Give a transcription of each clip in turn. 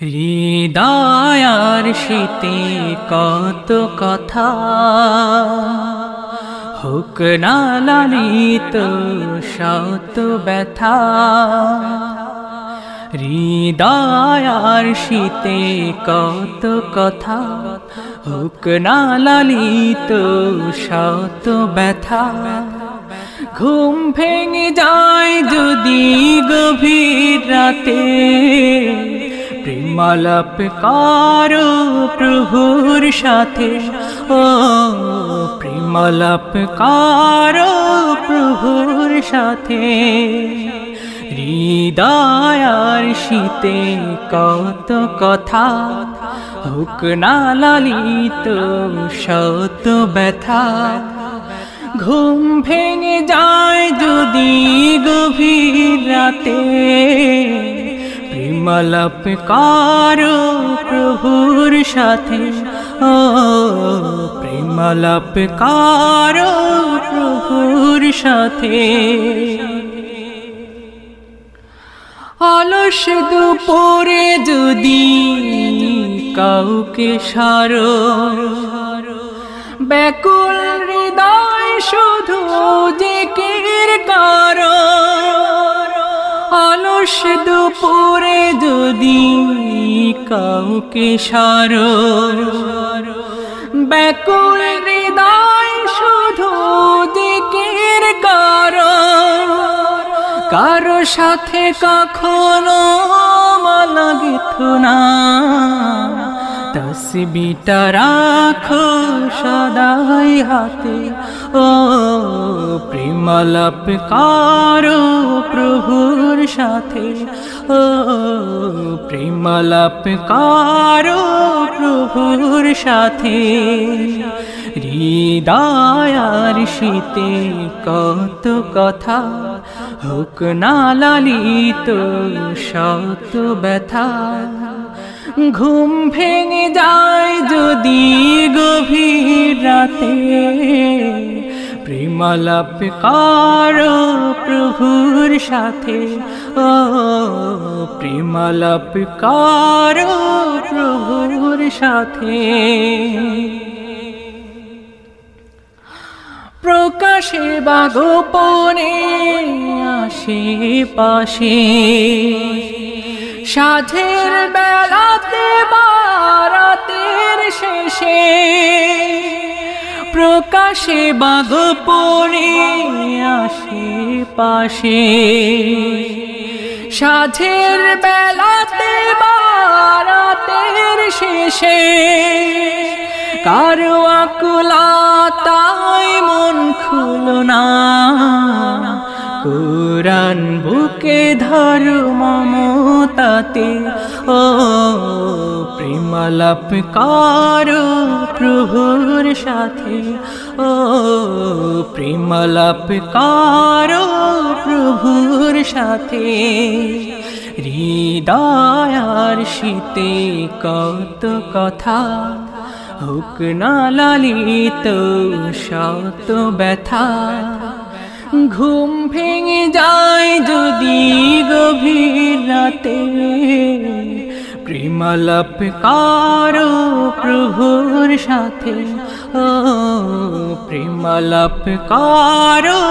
হৃদয়ার শীতে কত কথা। হুক লালিত, শত ব্যথা। হৃদয়ার শীতে কত কথা। হুক না লালিত, শত ব্যথা। ঘুম ভেঙে যায় যদি গভীর রাতে। প্রেমালাপ কারও প্রভুর সাথে। ও প্রেমালাপ কারও প্রভুর সাথে। হৃদয়ার শীতে কত কথা, হুক না লালিত শত ব্যথা। ঘুম ভেঙে যায় যদি গভীর রাতে। প্রেমালাপ কারও প্রভুর সাথে। ও প্রেমালাপ কারও প্রভুর সাথে। অলস দুপুরে যদি কাউকে সারো, ব্যাকুল হৃদয় শুধু যে অলস দুপুরে যদি কাউকে সারো, ব্যাকুল হৃদয় শুধু দিকের কারও কারও সাথে কখনো মালা গেথো না। তসবিটা রাখো সদাই হাতে। ও প্রেমালাপ কারও প্রভুর সাথে। ও প্রেমালাপ কারও প্রভুর সাথে। হৃদয়ার শীতে কত কথা, হুক না লালিত শত ব্যথা। ঘুম ভেঙে যায় যদি গভীর রাতে। প্রেমালাপ কারও প্রভুর সাথে। ও প্রেমালাপ কারও প্রভুর সাথে। প্রকাশে বা গোপনে আসে পাশে সাঝের বেলাতে বারাতের শেষে। প্রকাশে বা গোপনে আসে পাশে। সাঝের বেলাতে বারাতের শেষে কারও আকুলা তাই মন খুলো না। কোরআন বুকে ধরু মমতাতে ও প্রেমালাপ কারও প্রভুর সাথে। ও প্রেমালাপ কারও প্রভুর সাথে। হৃদয়ার শীতে কত কথা, হুক না লালিত শত ব্যথা। ঘুম ভেঙে যায় যদি গভীর রাতে। প্রেমালাপ কারও প্রভুর সাথে। ও, প্রেমালাপ কারও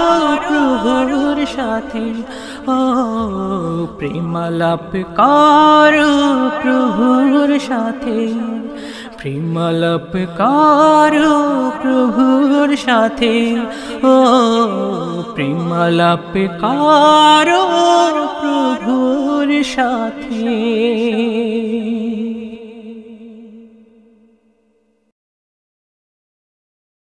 প্রভুর সাথে। ও, প্রেমালাপ কারও প্রভুর সাথে। প্রেমালাপ কারও প্রভুর সাথে। ও প্রেমালাপ কারও প্রভুর সাথে।